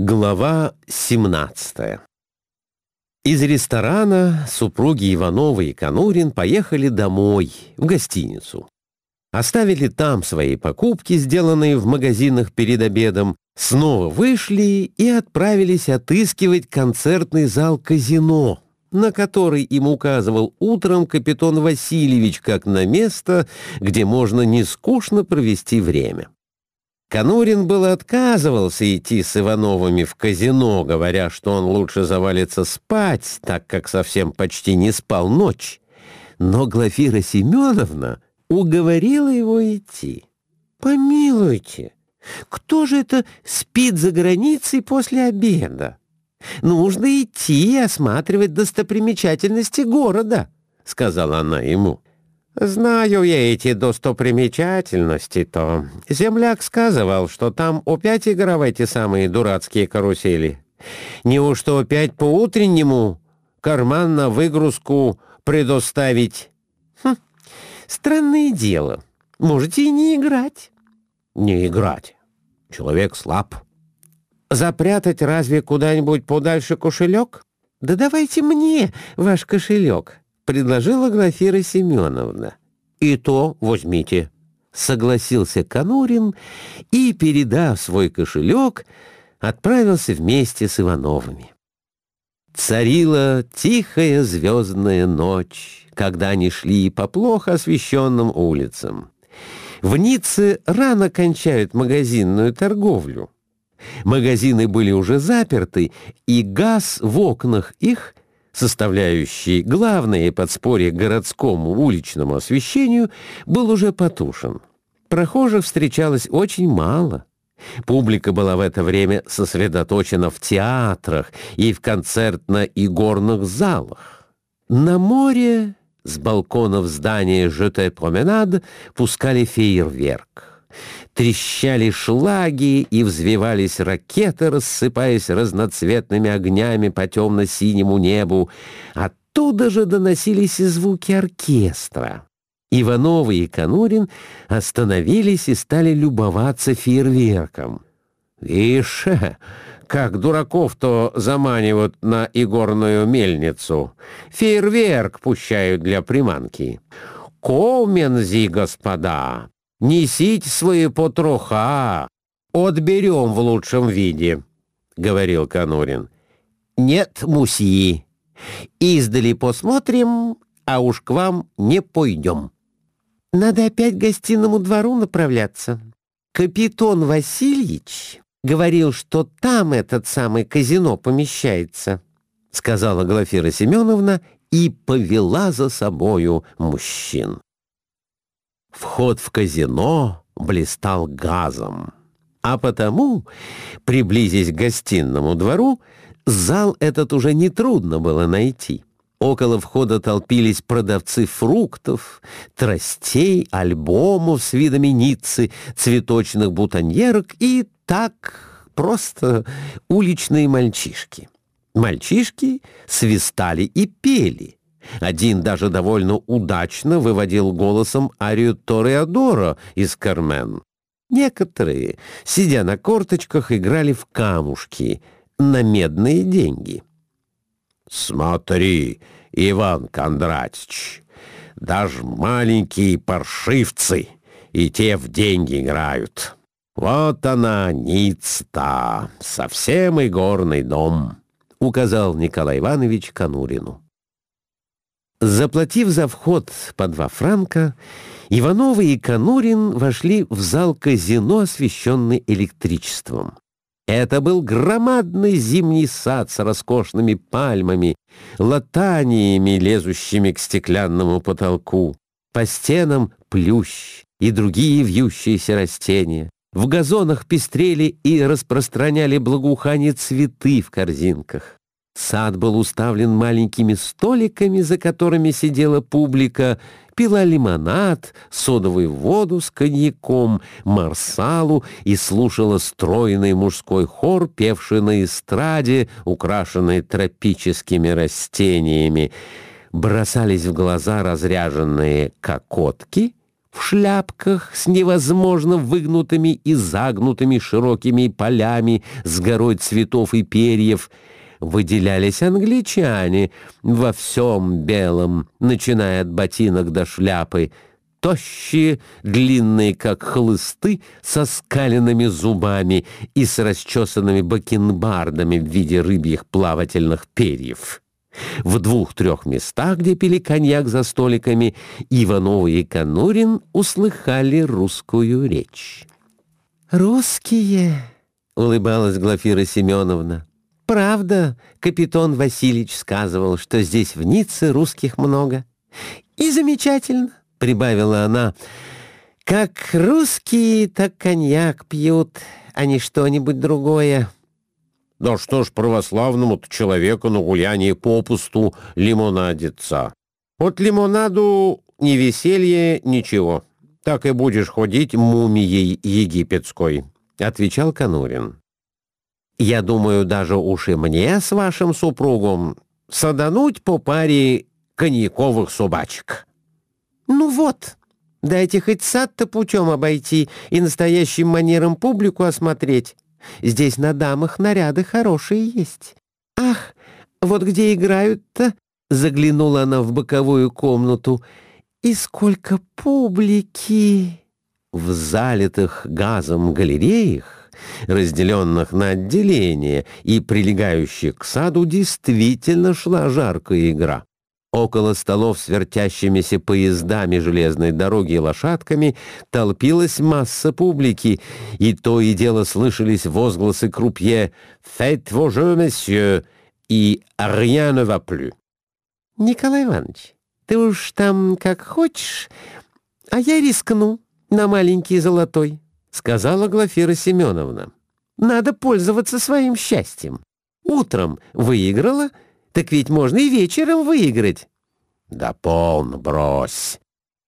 Глава 17 Из ресторана супруги Ивановы и Конурин поехали домой, в гостиницу. Оставили там свои покупки, сделанные в магазинах перед обедом, снова вышли и отправились отыскивать концертный зал казино, на который им указывал утром капитан Васильевич как на место, где можно нескучно провести время. Конурин было отказывался идти с Ивановыми в казино, говоря, что он лучше завалится спать, так как совсем почти не спал ночь. Но Глафира Семеновна уговорила его идти. «Помилуйте, кто же это спит за границей после обеда? Нужно идти и осматривать достопримечательности города», — сказала она ему. Знаю я эти достопримечательности-то. Земляк сказывал, что там опять играв эти самые дурацкие карусели. Неужто опять по-утреннему карман на выгрузку предоставить? Хм, странное дело. Можете и не играть. Не играть. Человек слаб. Запрятать разве куда-нибудь подальше кошелек? Да давайте мне ваш кошелек предложила Глафира Семеновна. «И то возьмите», — согласился Конурин и, передав свой кошелек, отправился вместе с Ивановыми. Царила тихая звездная ночь, когда они шли по плохо освещенным улицам. В Ницце рано кончают магазинную торговлю. Магазины были уже заперты, и газ в окнах их — составляющий главное подспорье городскому уличному освещению, был уже потушен. Прохожих встречалось очень мало. Публика была в это время сосредоточена в театрах и в концертно-игорных залах. На море с балконов здания «Жете променад» пускали фейерверк. Трещали шлаги и взвивались ракеты, рассыпаясь разноцветными огнями по темно-синему небу. Оттуда же доносились и звуки оркестра. Ивановы и Конурин остановились и стали любоваться фейерверком. «Ишь, как дураков-то заманивают на игорную мельницу. Фейерверк пущают для приманки. Комензи, господа, Несите свои потроха, отберем в лучшем виде», — говорил Конурин. «Нет, мусьи, издали посмотрим, а уж к вам не пойдем». «Надо опять к гостиному двору направляться. Капитон Васильевич говорил, что там этот самый казино помещается», — сказала Глафира Семеновна и повела за собою мужчин. Вход в казино блистал газом. А потому, приблизясь к гостинному двору, зал этот уже нетрудно было найти. Около входа толпились продавцы фруктов, тростей, альбомов с видами Ниццы, цветочных бутоньерок и так просто уличные мальчишки. Мальчишки свистали и пели. Один даже довольно удачно выводил голосом арию Тореадора из «Кармен». Некоторые, сидя на корточках, играли в камушки на медные деньги. «Смотри, Иван Кондратич, даже маленькие паршивцы и те в деньги играют. Вот она, Ницца, совсем и горный дом», — указал Николай Иванович Конурину. Заплатив за вход по два франка, Ивановы и Конурин вошли в зал казино, освещенный электричеством. Это был громадный зимний сад с роскошными пальмами, латаниями, лезущими к стеклянному потолку. По стенам плющ и другие вьющиеся растения. В газонах пестрели и распространяли благоухание цветы в корзинках. Сад был уставлен маленькими столиками, за которыми сидела публика, пила лимонад, содовую воду с коньяком, марсалу и слушала стройный мужской хор, певший на эстраде, украшенный тропическими растениями. Бросались в глаза разряженные кокотки — в шляпках с невозможно выгнутыми и загнутыми широкими полями с горой цветов и перьев, выделялись англичане во всем белом, начиная от ботинок до шляпы, тощие, длинные, как хлысты, со скаленными зубами и с расчесанными бакенбардами в виде рыбьих плавательных перьев. В двух-трех местах, где пили коньяк за столиками, Иванова и Конурин услыхали русскую речь. «Русские!» — улыбалась Глафира Семеновна. «Правда, капитан Васильевич сказывал, что здесь в Ницце русских много. И замечательно!» — прибавила она. «Как русские, так коньяк пьют, а не что-нибудь другое». Да что ж православному-то человеку на гулянии попусту лимонадиться. От лимонаду ни веселье, ничего. Так и будешь ходить мумией египетской, — отвечал Конурин. Я думаю, даже уж и мне с вашим супругом садануть по паре коньяковых собачек. Ну вот, дайте хоть сад-то путем обойти и настоящим манером публику осмотреть. Здесь на дамах наряды хорошие есть. Ах, вот где играют-то, заглянула она в боковую комнату, и сколько публики! В залитых газом галереях, разделенных на отделения и прилегающих к саду, действительно шла жаркая игра. Около столов с вертящимися поездами железной дороги и лошадками толпилась масса публики, и то и дело слышались возгласы крупье «Faites vos jeux, messieurs!» и «Rien ne va plus». «Николай Иванович, ты уж там как хочешь, а я рискну на маленький золотой», — сказала Глафира Семеновна. «Надо пользоваться своим счастьем. Утром выиграла — так ведь можно и вечером выиграть. Да полно, брось.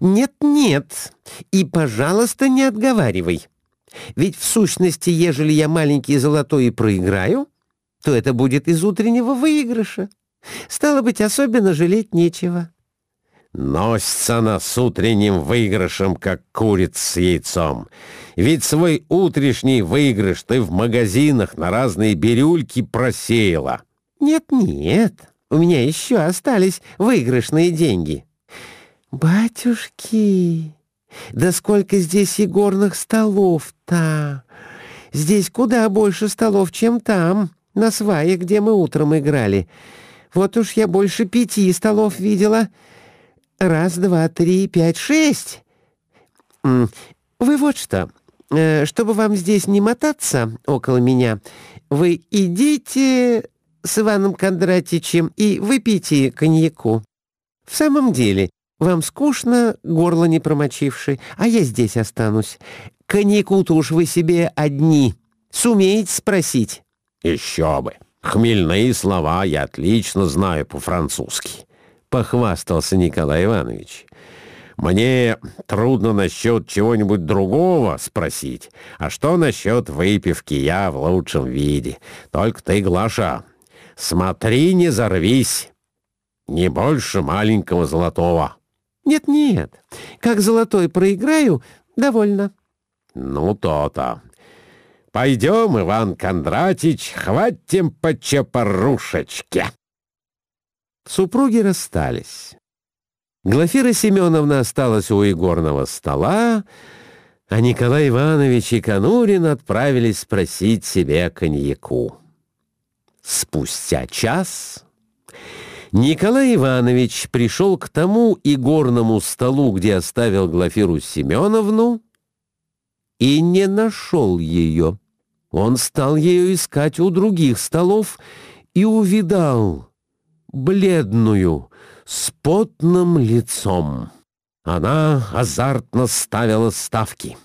Нет-нет, и, пожалуйста, не отговаривай. Ведь в сущности, ежели я маленький золотой и проиграю, то это будет из утреннего выигрыша. Стало быть, особенно жалеть нечего. Носится она с утренним выигрышем, как курица с яйцом. Ведь свой утренний выигрыш ты в магазинах на разные бирюльки просеяла. «Нет-нет, у меня еще остались выигрышные деньги». «Батюшки, да сколько здесь игорных столов-то! Здесь куда больше столов, чем там, на свае, где мы утром играли. Вот уж я больше пяти столов видела. Раз, два, три, пять, шесть. Вы вот что, э, чтобы вам здесь не мотаться около меня, вы идите с Иваном Кондратичем и выпейте коньяку. В самом деле, вам скучно, горло не промочивший, а я здесь останусь. Коньяку-то уж вы себе одни. Сумеете спросить?» «Еще бы! Хмельные слова я отлично знаю по-французски», — похвастался Николай Иванович. «Мне трудно насчет чего-нибудь другого спросить. А что насчет выпивки я в лучшем виде? Только ты, Глаша, Смотри, не зарвись. Не больше маленького золотого. Нет-нет, как золотой проиграю, довольно. Ну, то-то. Пойдем, Иван Кондратич, хватим по чапорушечке. Супруги расстались. Глафира Семеновна осталась у игорного стола, а Николай Иванович и Конурин отправились спросить себе коньяку. Спустя час Николай Иванович пришел к тому игорному столу, где оставил Глафиру Семеновну, и не нашел ее. Он стал ее искать у других столов и увидал бледную, с потным лицом. Она азартно ставила ставки.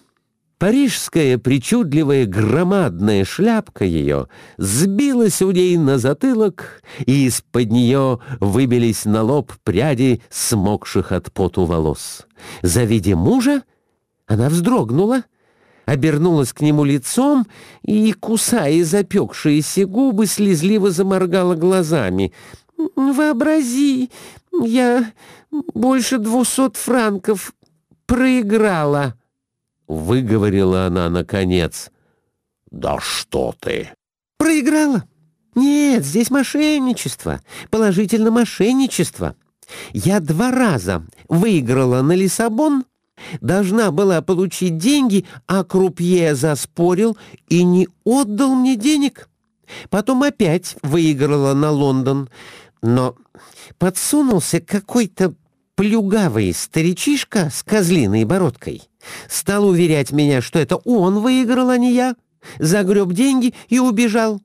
Парижская причудливая громадная шляпка ее сбилась у ней на затылок, и из-под нее выбились на лоб пряди смокших от поту волос. Завидя мужа, она вздрогнула, обернулась к нему лицом и, кусая запекшиеся губы, слезливо заморгала глазами. «Вообрази, я больше двухсот франков проиграла», — выговорила она наконец. «Да что ты!» «Проиграла? Нет, здесь мошенничество, положительно мошенничество. Я два раза выиграла на Лиссабон, должна была получить деньги, а крупье заспорил и не отдал мне денег. Потом опять выиграла на Лондон, но подсунулся какой-то плюгавый старичишка с козлиной бородкой. Стал уверять меня, что это он выиграл, а не я. Загреб деньги и убежал.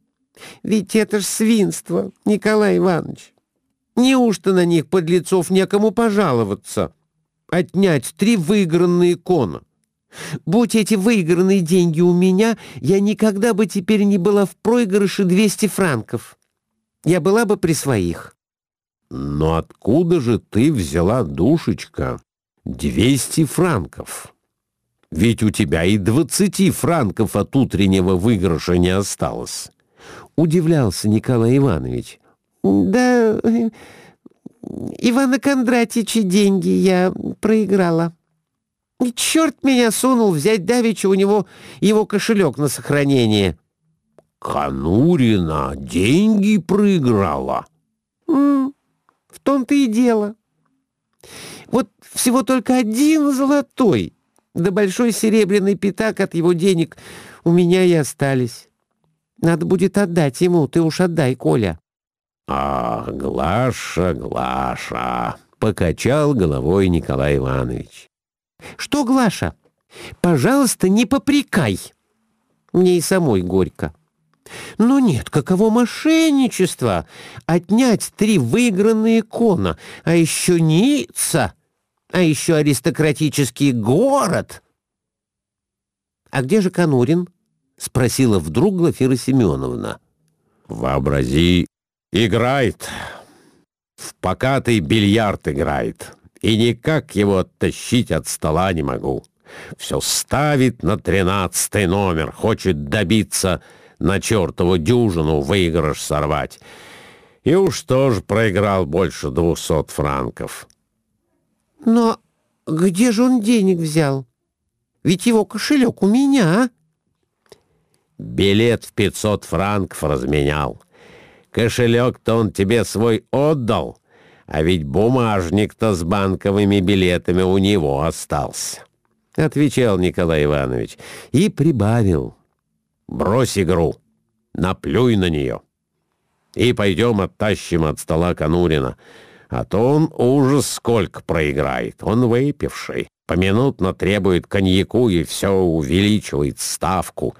Ведь это ж свинство, Николай Иванович. Неужто на них подлецов некому пожаловаться? Отнять три выигранные кона. Будь эти выигранные деньги у меня, я никогда бы теперь не была в проигрыше 200 франков. Я была бы при своих. Но откуда же ты взяла, душечка, 200 франков? Ведь у тебя и 20 франков от утреннего выигрыша не осталось. Удивлялся Николай Иванович. Да, Ивана Кондратича деньги я проиграла. Черт меня сунул взять давеча у него его кошелек на сохранение. Конурина деньги проиграла? -м, в том-то и дело. Вот всего только один золотой, да большой серебряный пятак от его денег у меня и остались. Надо будет отдать ему, ты уж отдай, Коля. «Ах, Глаша, Глаша!» — покачал головой Николай Иванович. «Что, Глаша? Пожалуйста, не попрекай!» Мне и самой горько. «Ну нет, каково мошенничество! Отнять три выигранные кона, а еще Ницца, а еще аристократический город!» «А где же Конурин?» — спросила вдруг Глафира Семеновна. «Вообрази, Играет. В покатый бильярд играет. И никак его оттащить от стола не могу. Все ставит на тринадцатый номер, хочет добиться на чертову дюжину выигрыш сорвать. И уж тоже проиграл больше двухсот франков. Но где же он денег взял? Ведь его кошелек у меня. А? Билет в пятьсот франков разменял. Кошелек-то он тебе свой отдал, а ведь бумажник-то с банковыми билетами у него остался. Отвечал Николай Иванович и прибавил. Брось игру, наплюй на нее. И пойдем оттащим от стола Конурина, а то он ужас сколько проиграет, он выпивший. Поминутно требует коньяку и все увеличивает ставку.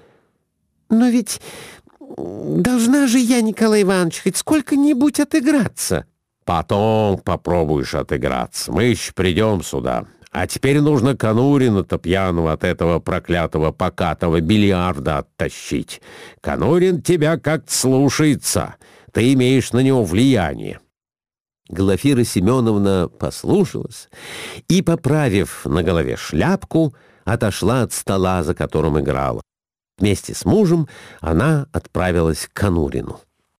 Но ведь Должна же я, Николай Иванович, хоть сколько-нибудь отыграться. Потом попробуешь отыграться. Мы еще придем сюда. А теперь нужно Конурина-то пьяного от этого проклятого покатого бильярда оттащить. Конурин тебя как-то слушается. Ты имеешь на него влияние. Глафира Семеновна послушалась и, поправив на голове шляпку, отошла от стола, за которым играла. Вместе с мужем она отправилась к Конурину.